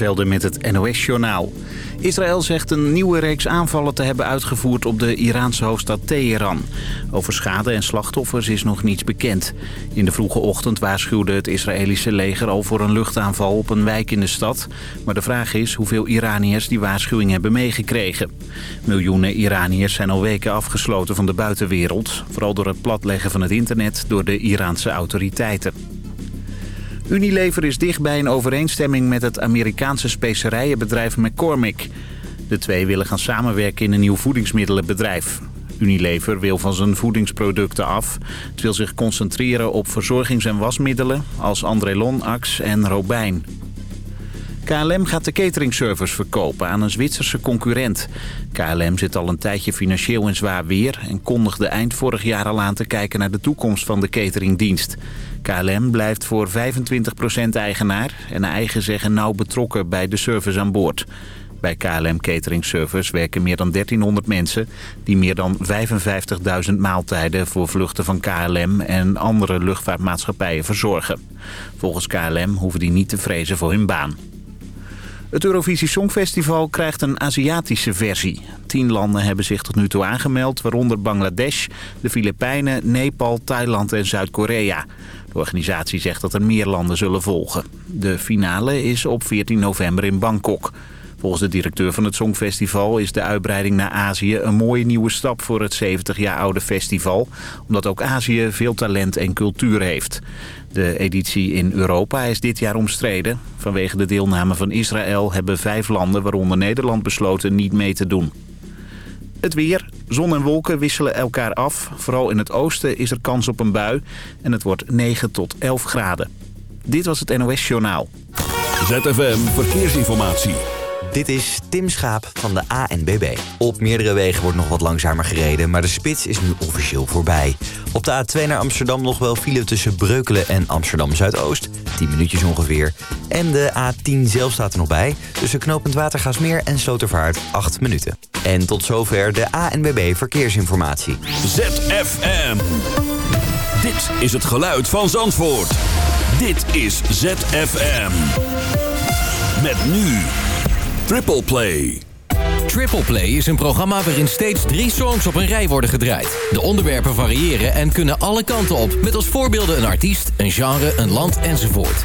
Velden met het NOS-journaal. Israël zegt een nieuwe reeks aanvallen te hebben uitgevoerd op de Iraanse hoofdstad Teheran. Over schade en slachtoffers is nog niets bekend. In de vroege ochtend waarschuwde het Israëlische leger al voor een luchtaanval op een wijk in de stad. Maar de vraag is hoeveel Iraniërs die waarschuwing hebben meegekregen. Miljoenen Iraniërs zijn al weken afgesloten van de buitenwereld. Vooral door het platleggen van het internet door de Iraanse autoriteiten. Unilever is dicht bij een overeenstemming met het Amerikaanse specerijenbedrijf McCormick. De twee willen gaan samenwerken in een nieuw voedingsmiddelenbedrijf. Unilever wil van zijn voedingsproducten af. Het wil zich concentreren op verzorgings- en wasmiddelen als Andrelon, Axe en Robijn. KLM gaat de cateringservice verkopen aan een Zwitserse concurrent. KLM zit al een tijdje financieel in zwaar weer... en kondigde eind vorig jaar al aan te kijken naar de toekomst van de cateringdienst. KLM blijft voor 25% eigenaar en eigen zeggen nauw betrokken bij de service aan boord. Bij KLM Catering Service werken meer dan 1300 mensen... die meer dan 55.000 maaltijden voor vluchten van KLM en andere luchtvaartmaatschappijen verzorgen. Volgens KLM hoeven die niet te vrezen voor hun baan. Het Eurovisie Songfestival krijgt een Aziatische versie. Tien landen hebben zich tot nu toe aangemeld, waaronder Bangladesh, de Filipijnen, Nepal, Thailand en Zuid-Korea. De organisatie zegt dat er meer landen zullen volgen. De finale is op 14 november in Bangkok. Volgens de directeur van het Songfestival is de uitbreiding naar Azië een mooie nieuwe stap voor het 70 jaar oude festival. Omdat ook Azië veel talent en cultuur heeft. De editie in Europa is dit jaar omstreden. Vanwege de deelname van Israël hebben vijf landen, waaronder Nederland, besloten niet mee te doen. Het weer. Zon en wolken wisselen elkaar af. Vooral in het oosten is er kans op een bui. En het wordt 9 tot 11 graden. Dit was het NOS Journaal. ZFM Verkeersinformatie. Dit is Tim Schaap van de ANBB. Op meerdere wegen wordt nog wat langzamer gereden, maar de spits is nu officieel voorbij. Op de A2 naar Amsterdam nog wel file tussen Breukelen en Amsterdam Zuidoost. 10 minuutjes ongeveer. En de A10 zelf staat er nog bij. Tussen Knopend Watergaasmeer en Slotervaart 8 minuten. En tot zover de ANBB Verkeersinformatie. ZFM. Dit is het geluid van Zandvoort. Dit is ZFM. Met nu Triple Play. Triple Play is een programma waarin steeds drie songs op een rij worden gedraaid. De onderwerpen variëren en kunnen alle kanten op... met als voorbeelden een artiest, een genre, een land enzovoort.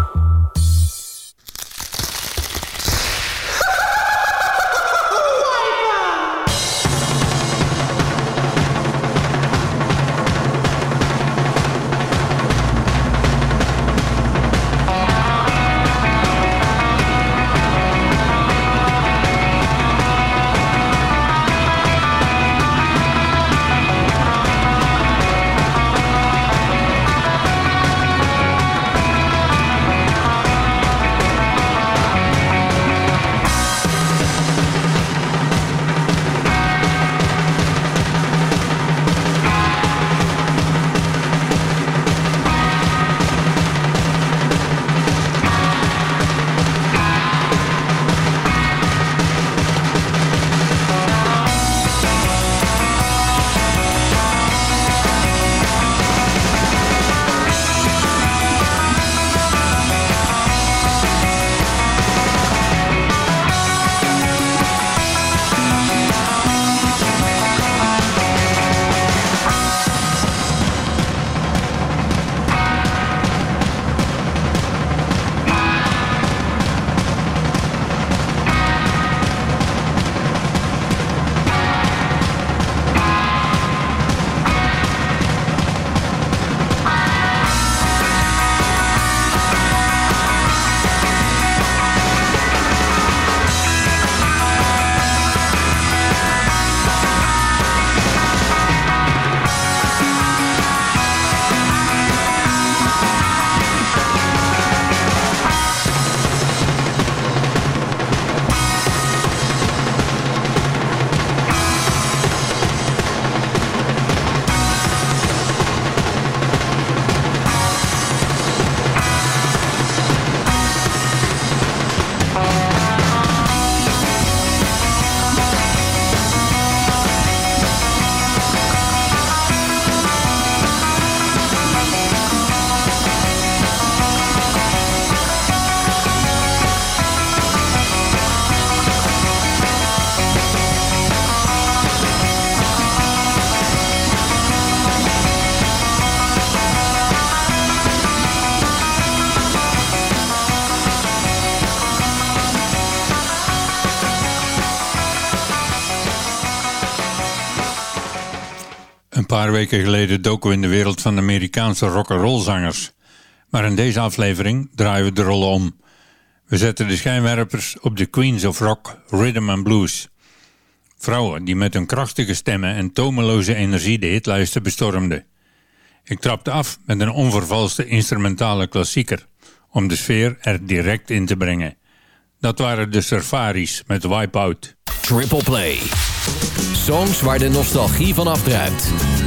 Weken geleden doken we in de wereld van de Amerikaanse rock'n'roll zangers. Maar in deze aflevering draaien we de rollen om. We zetten de schijnwerpers op de Queens of Rock, Rhythm and Blues. Vrouwen die met hun krachtige stemmen en tomeloze energie de hitlijsten bestormden. Ik trapte af met een onvervalste instrumentale klassieker, om de sfeer er direct in te brengen. Dat waren de Surfaris met Wipeout. Triple Play. Songs waar de nostalgie van afdruipt.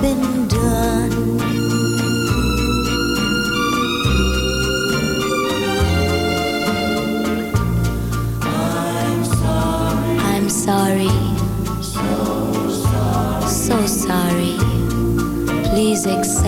been done. I'm sorry. So sorry. Please.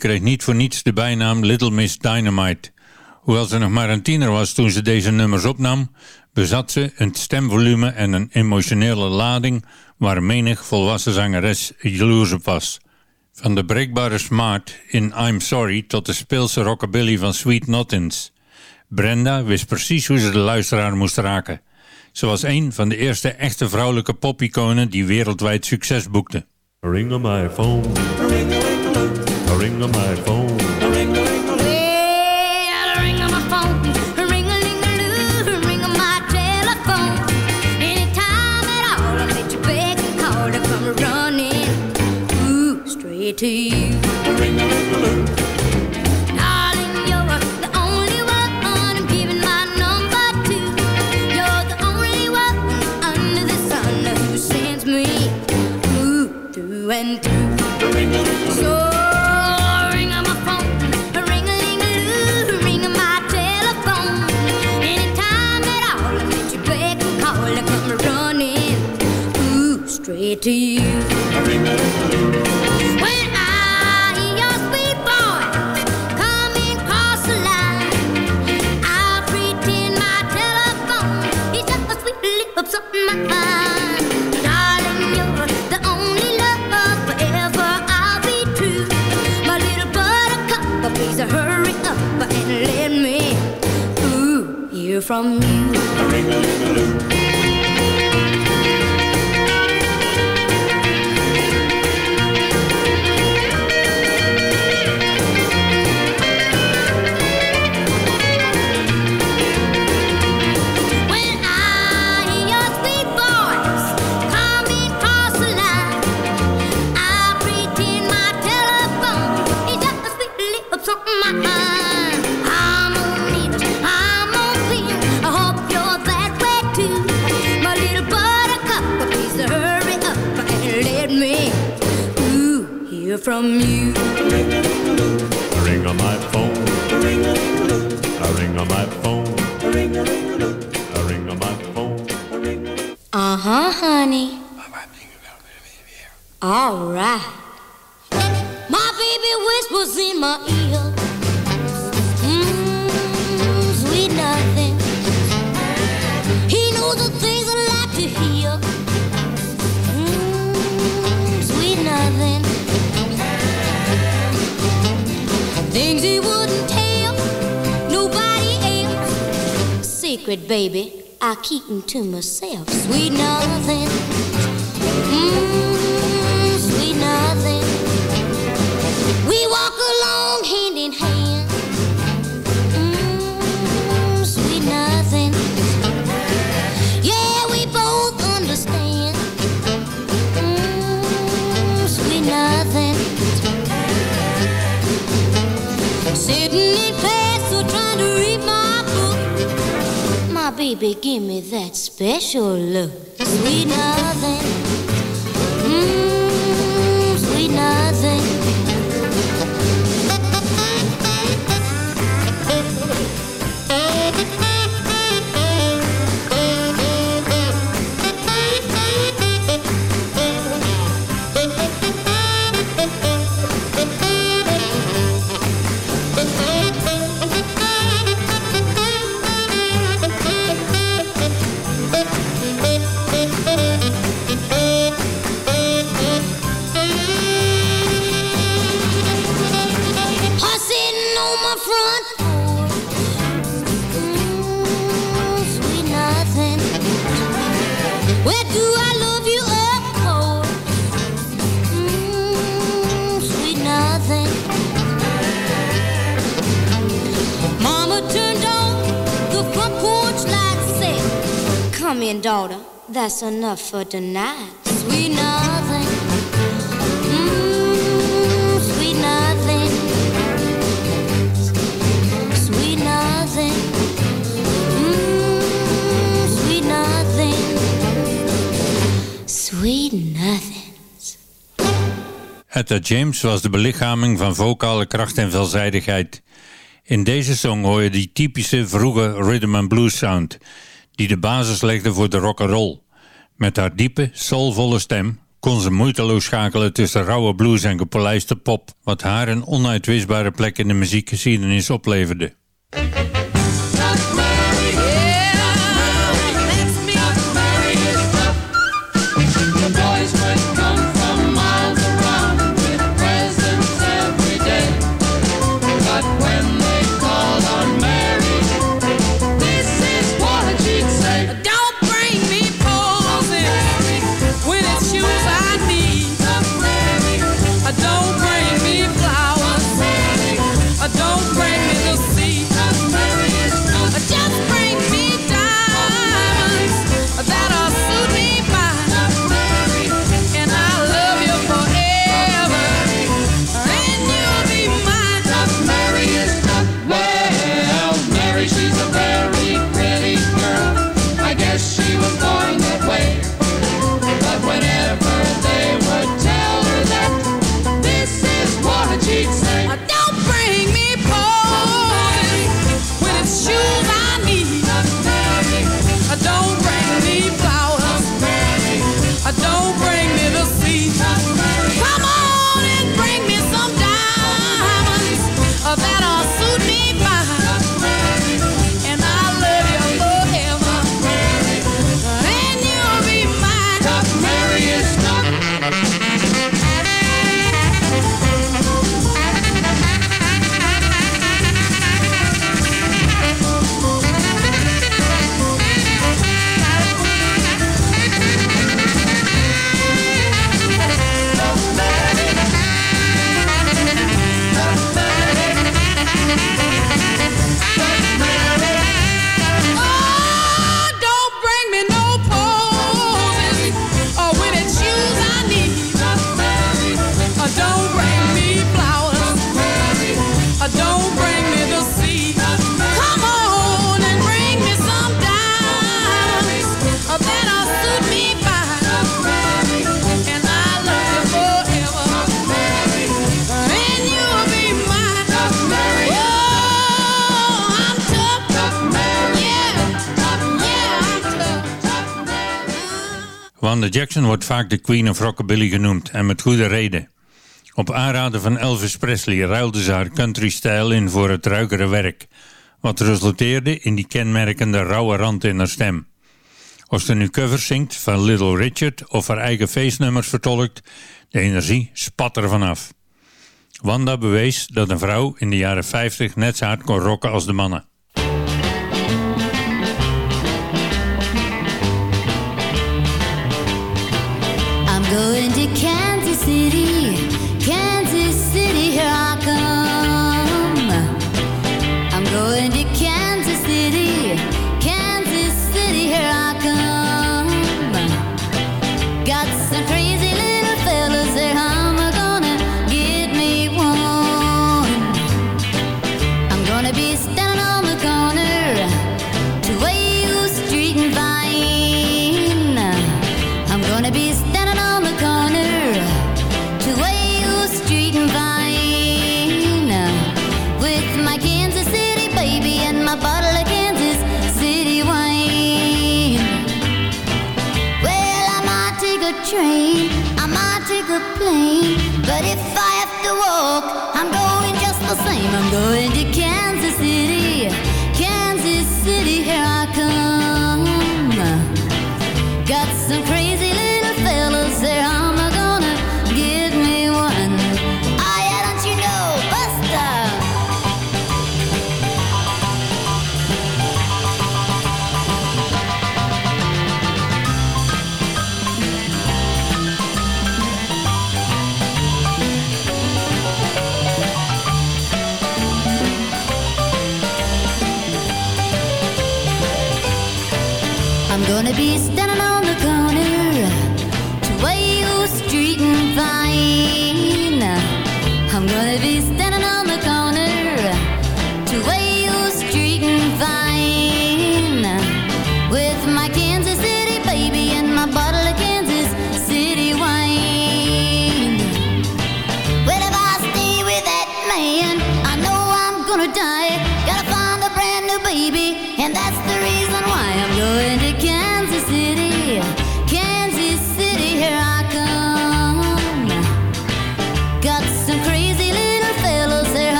Kreeg niet voor niets de bijnaam Little Miss Dynamite. Hoewel ze nog maar een tiener was toen ze deze nummers opnam, bezat ze een stemvolume en een emotionele lading waar menig volwassen zangeres jaloers op was. Van de breekbare smart in I'm Sorry tot de speelse rockabilly van Sweet Nothings. Brenda wist precies hoe ze de luisteraar moest raken. Ze was een van de eerste echte vrouwelijke popiconen die wereldwijd succes boekte. Ring on my phone. Ring, ring, ring. A ring on my phone. A ring, a ring, a Well, a ring on my phone. A ring, a ling, a loo. ring on my telephone. Anytime at all, I let you beg and call to come running. Ooh, straight to you. say to you. When I, your sweet boy, coming across the line, I'll pretend my telephone is just a sweet. Darling, you're the only love. I'll be true. My little buttercup, please hurry up and let me ooh, hear from you. From you. A ring on my phone. A ring on my phone. A ring on my phone. Uh huh, honey. All right. My baby whispers in my ear. Secret, baby, I keep 'em to myself. Sweet nothing. Mmm, baby, give me that special look. Sweet nothing. Mmm, sweet nothing. My front porch. Mm, sweet nothing. Where do I love you of course? Mm, sweet nothing. Mama turned on the front porch light. Said, "Come in, daughter. That's enough for tonight." Sweet nothing. Sweet nothing. Etta James was de belichaming van vocale kracht en veelzijdigheid. In deze song hoor je die typische vroege rhythm and blues sound, die de basis legde voor de rock and roll. Met haar diepe, soulvolle stem kon ze moeiteloos schakelen tussen rauwe blues en gepolijste pop, wat haar een onuitwisbare plek in de muziekgeschiedenis opleverde. Jackson wordt vaak de Queen of Rockabilly genoemd en met goede reden. Op aanraden van Elvis Presley ruilde ze haar country-stijl in voor het ruikere werk, wat resulteerde in die kenmerkende rauwe rand in haar stem. Of ze nu covers zingt van Little Richard of haar eigen feestnummers vertolkt, de energie spat er vanaf. Wanda bewees dat een vrouw in de jaren 50 net zo hard kon rocken als de mannen.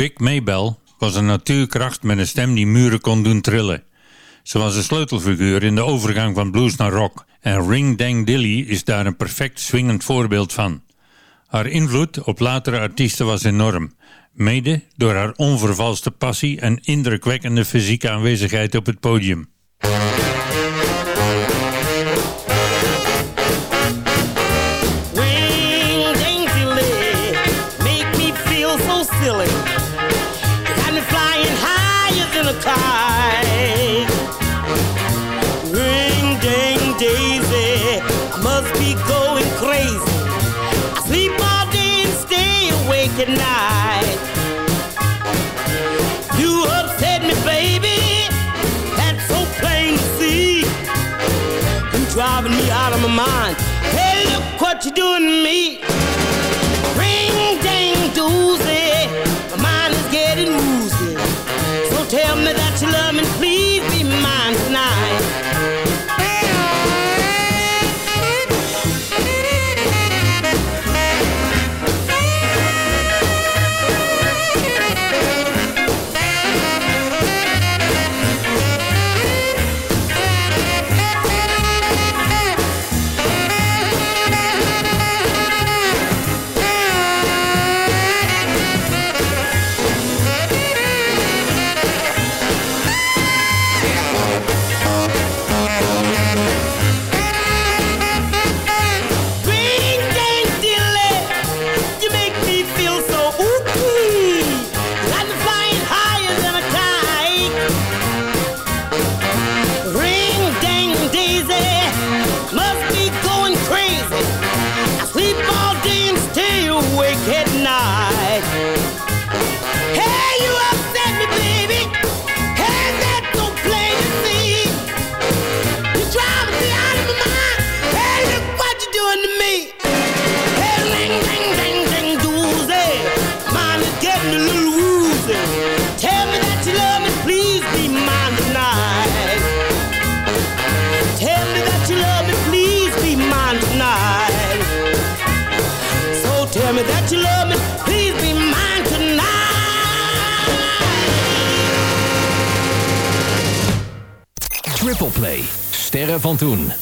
Big Maybell was een natuurkracht met een stem die muren kon doen trillen. Ze was een sleutelfiguur in de overgang van blues naar rock en Ring Dang Dilly is daar een perfect swingend voorbeeld van. Haar invloed op latere artiesten was enorm, mede door haar onvervalste passie en indrukwekkende fysieke aanwezigheid op het podium. out of my mind. Hey, look what you're doing to me. Ring, dang, do. van toen.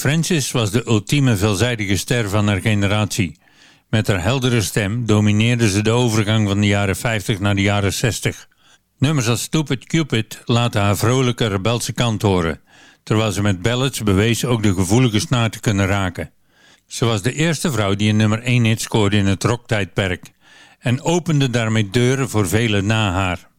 Francis was de ultieme veelzijdige ster van haar generatie. Met haar heldere stem domineerde ze de overgang van de jaren 50 naar de jaren 60. Nummers als Stupid Cupid laten haar vrolijke rebelse kant horen, terwijl ze met ballads bewees ook de gevoelige snaar te kunnen raken. Ze was de eerste vrouw die een nummer 1 hit scoorde in het rocktijdperk en opende daarmee deuren voor velen na haar.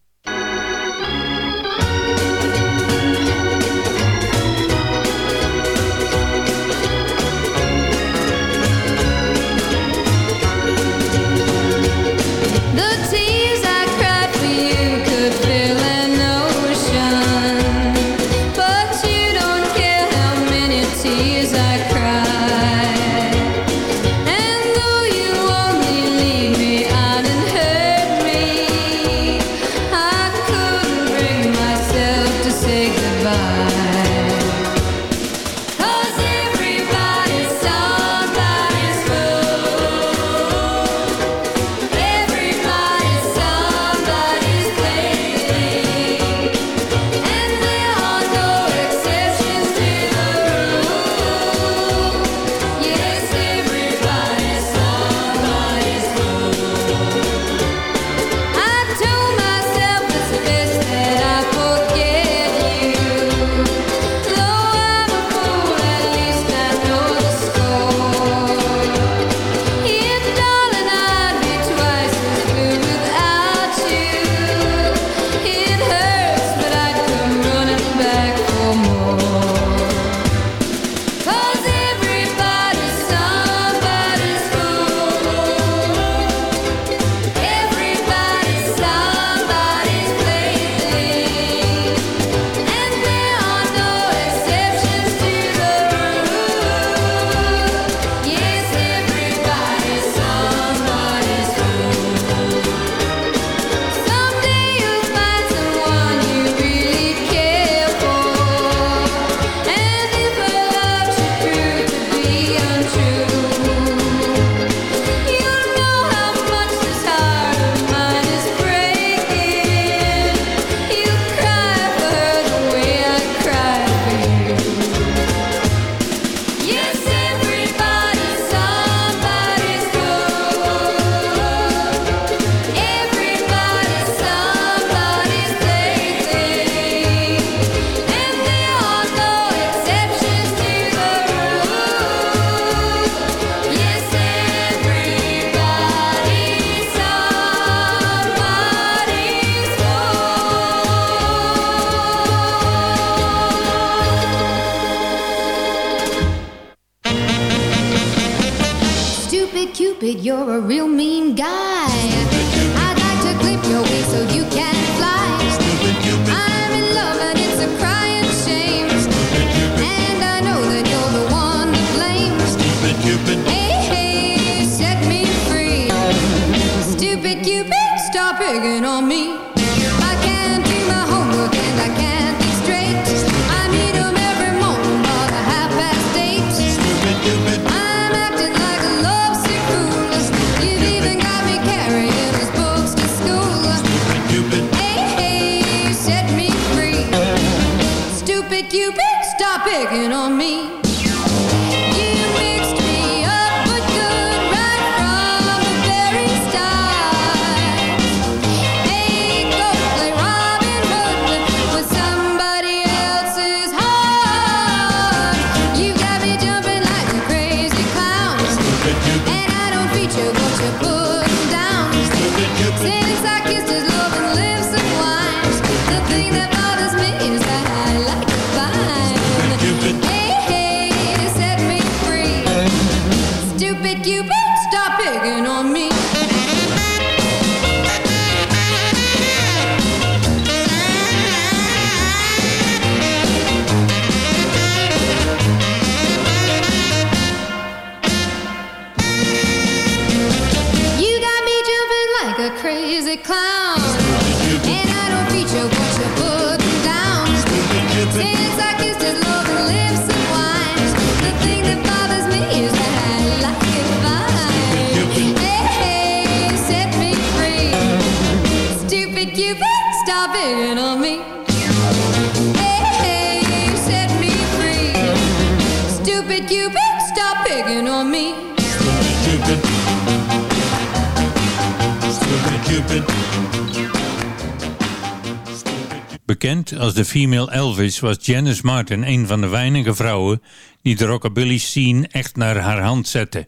female Elvis was Janis Martin een van de weinige vrouwen die de rockabilly scene echt naar haar hand zette.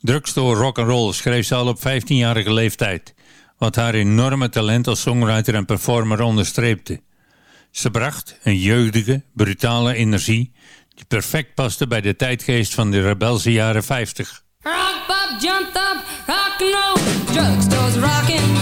Drugstore rock'n'roll schreef ze al op 15-jarige leeftijd, wat haar enorme talent als songwriter en performer onderstreepte. Ze bracht een jeugdige, brutale energie die perfect paste bij de tijdgeest van de rebelse jaren 50. Rock, pop, jump up, rock drugstore's rockin'.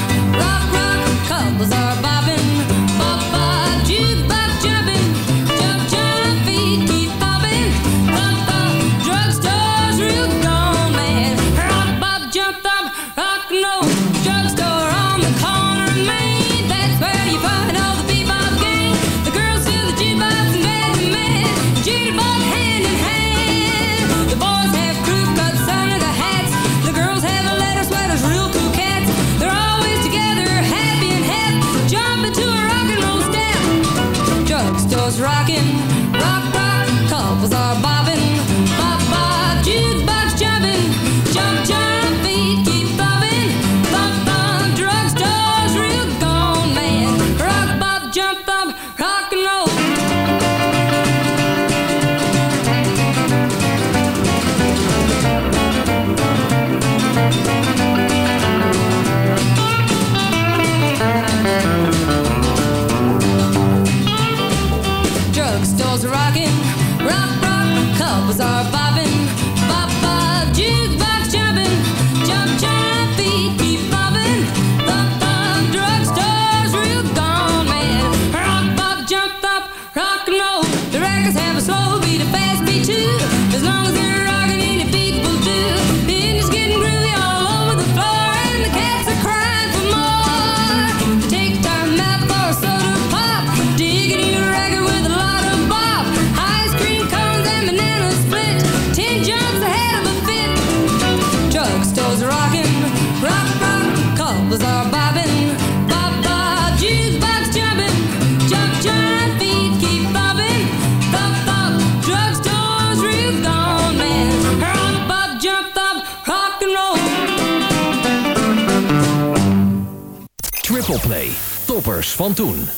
van toen.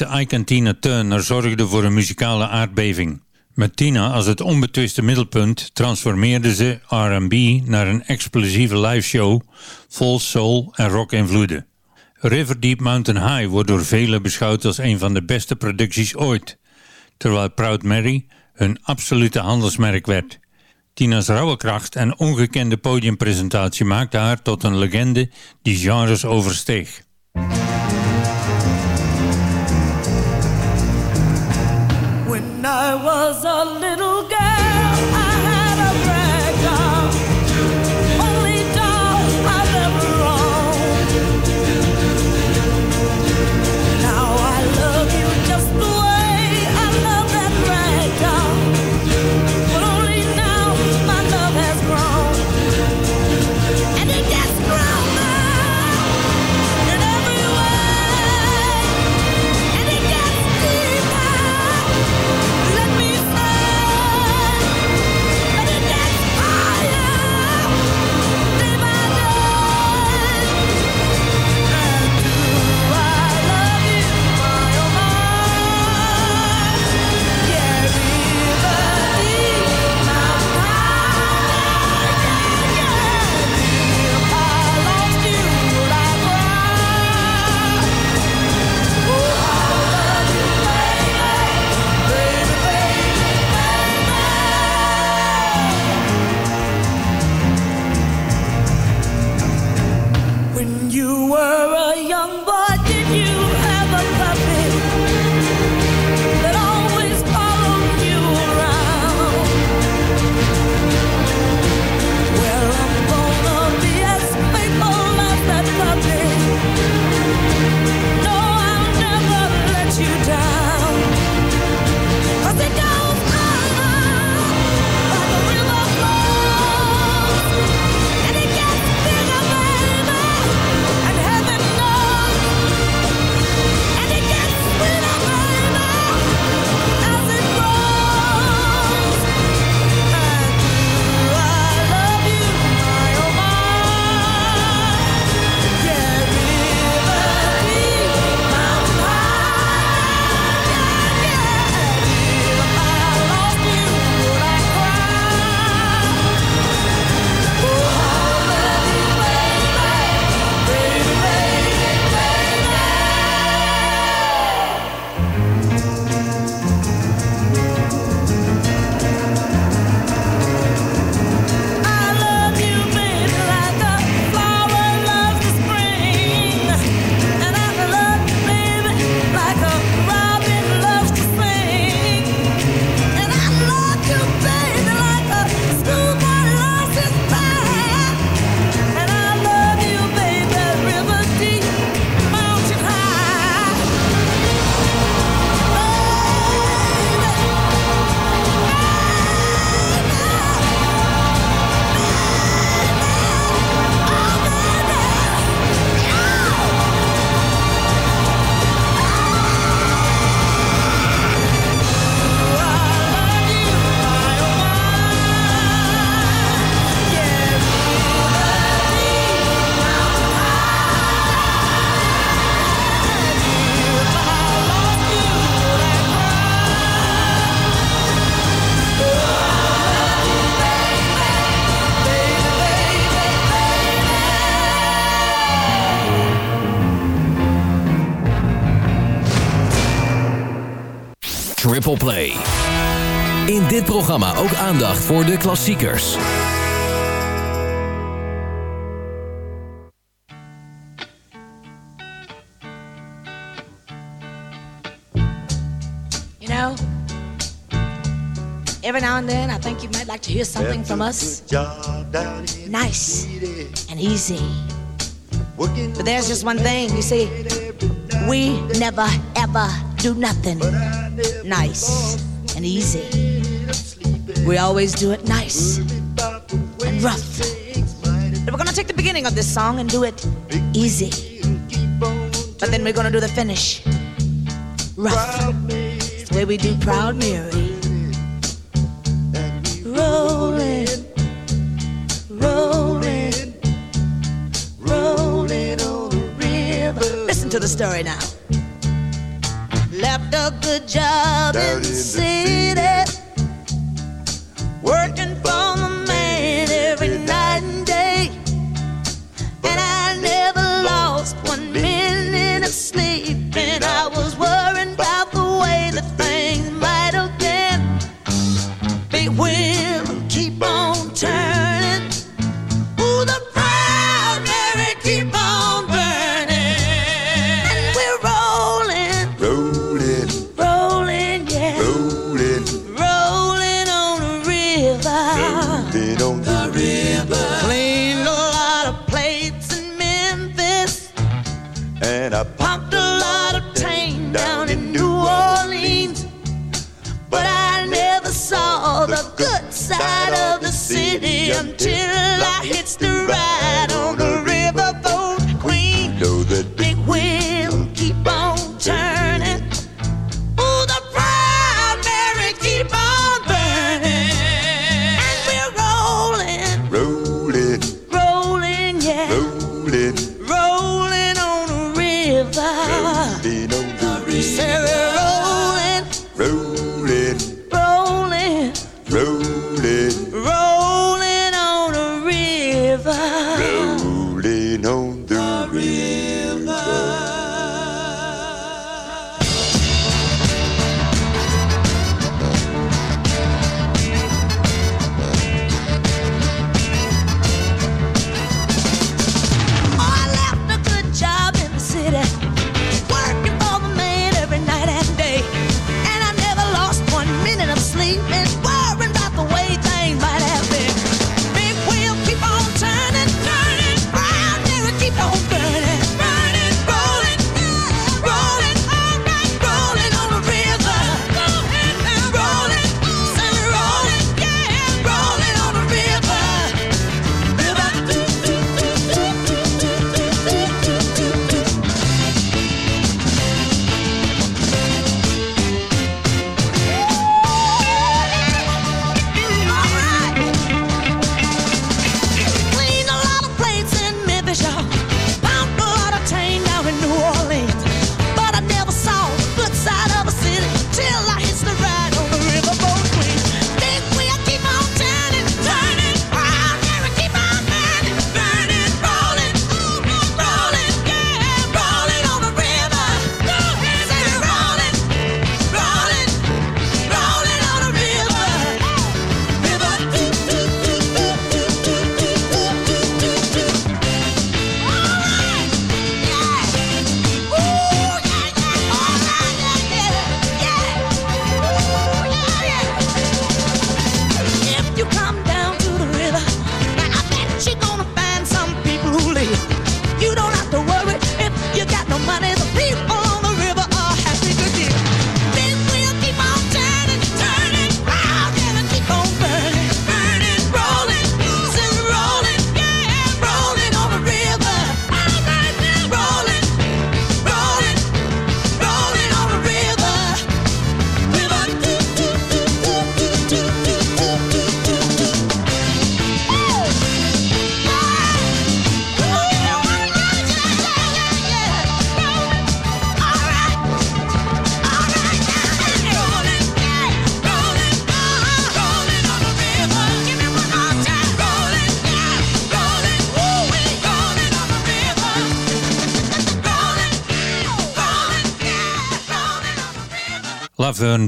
Ike en Tina Turner zorgde voor een muzikale aardbeving. Met Tina als het onbetwiste middelpunt transformeerde ze R&B naar een explosieve liveshow vol soul en rock-invloeden. River Deep Mountain High wordt door velen beschouwd als een van de beste producties ooit, terwijl Proud Mary een absolute handelsmerk werd. Tina's rauwe kracht en ongekende podiumpresentatie maakte haar tot een legende die genres oversteeg. I was a little Triple Play. In dit programma ook aandacht voor de klassiekers. You know, every now and then I think you might like to hear something from us. Nice and easy. But there's just one thing, you see, we never ever do nothing nice and easy. We always do it nice and rough. But we're gonna take the beginning of this song and do it easy. But then we're gonna do the finish rough. It's the way we do Proud Mary. Rolling, rolling, rolling on the river. Listen to the story now. A good job Dirty in the city.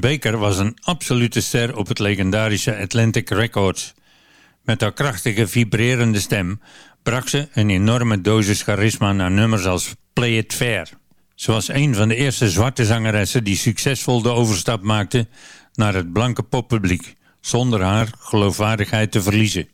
Baker was een absolute ster op het legendarische Atlantic Records. Met haar krachtige, vibrerende stem bracht ze een enorme dosis charisma naar nummers als Play It Fair. Ze was een van de eerste zwarte zangeressen die succesvol de overstap maakte naar het blanke poppubliek, zonder haar geloofwaardigheid te verliezen.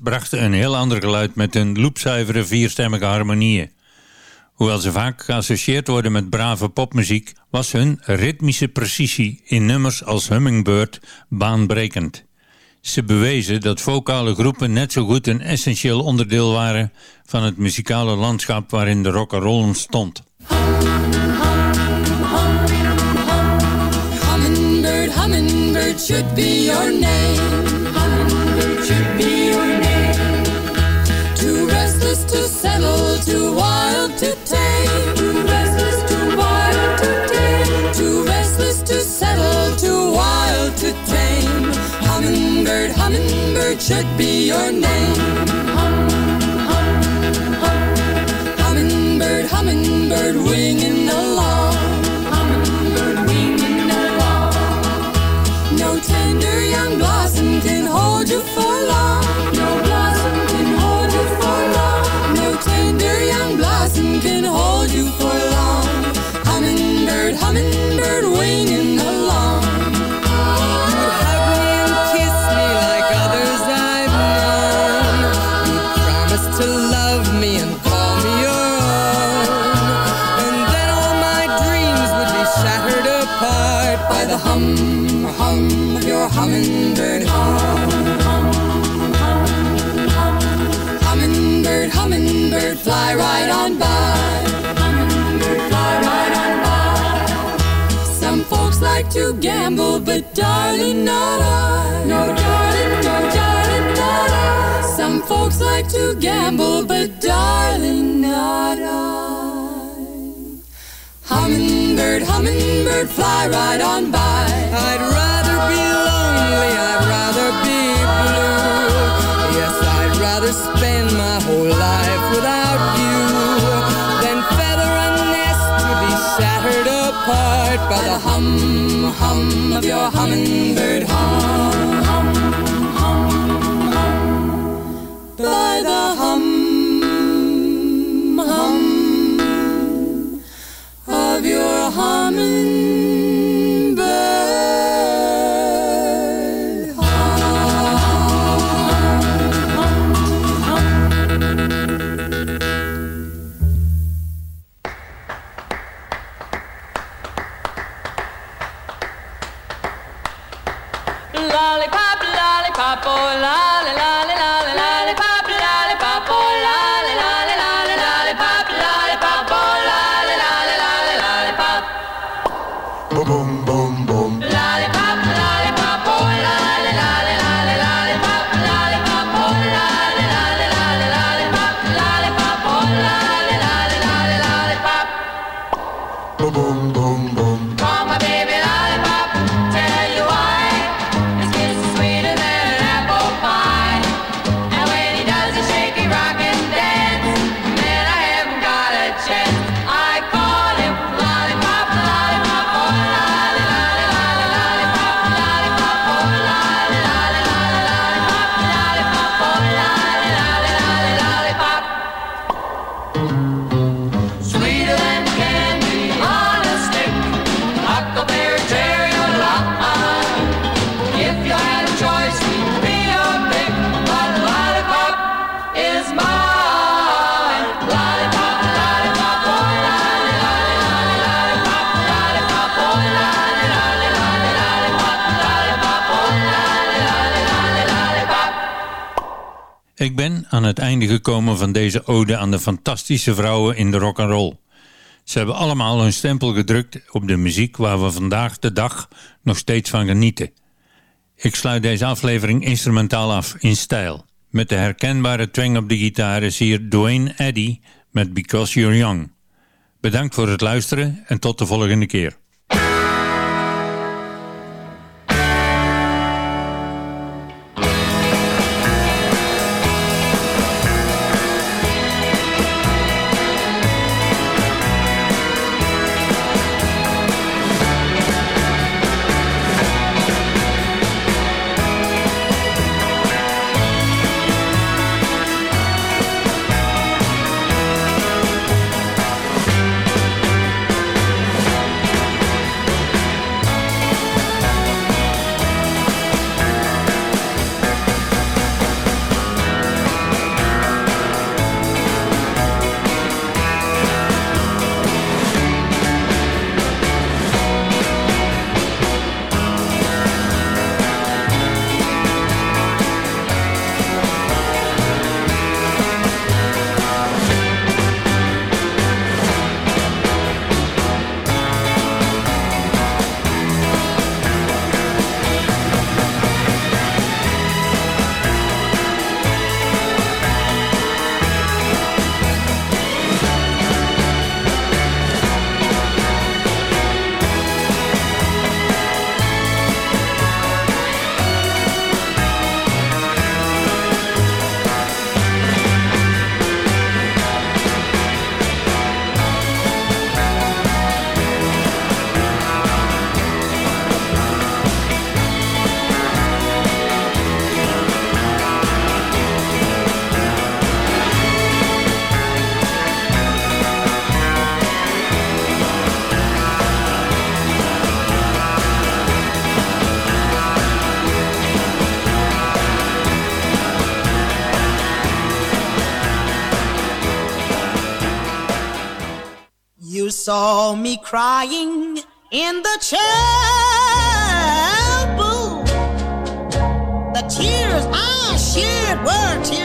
Brachten een heel ander geluid met hun loopzuivere vierstemmige harmonieën. Hoewel ze vaak geassocieerd worden met brave popmuziek, was hun ritmische precisie in nummers als Hummingbird baanbrekend. Ze bewezen dat vocale groepen net zo goed een essentieel onderdeel waren van het muzikale landschap waarin de rock'n'roll ontstond. Hummingbird, hummingbird should be your name. Restless to settle, too wild to tame. Too restless, too wild to tame. Too restless to settle, too wild to tame. Hummingbird, hummingbird should be your name. Hummingbird, hummingbird, winging Hummingbird, winging gamble, but darling, not I. No, darling, no, darling, not I. Some folks like to gamble, but darling, not I. Hummingbird, hummingbird, fly right on by. I'd rather be lonely, I'd rather be blue. Yes, I'd rather spend my whole life without you than feather a nest to be shattered apart by the hum, hum of your hummingbird hum. hum, hum, hum. By the hum, hum of your hummingbird Hola. Aan het einde gekomen van deze ode aan de fantastische vrouwen in de rock and roll. Ze hebben allemaal hun stempel gedrukt op de muziek waar we vandaag de dag nog steeds van genieten. Ik sluit deze aflevering instrumentaal af in stijl. Met de herkenbare twang op de gitaar is hier Dwayne Eddy met Because You're Young. Bedankt voor het luisteren en tot de volgende keer. Saw me crying in the chapel. The tears I shed were tears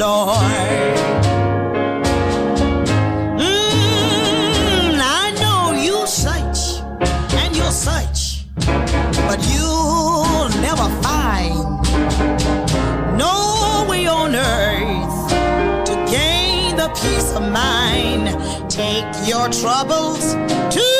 door. I know you search and you search, but you'll never find no way on earth to gain the peace of mind. Take your troubles to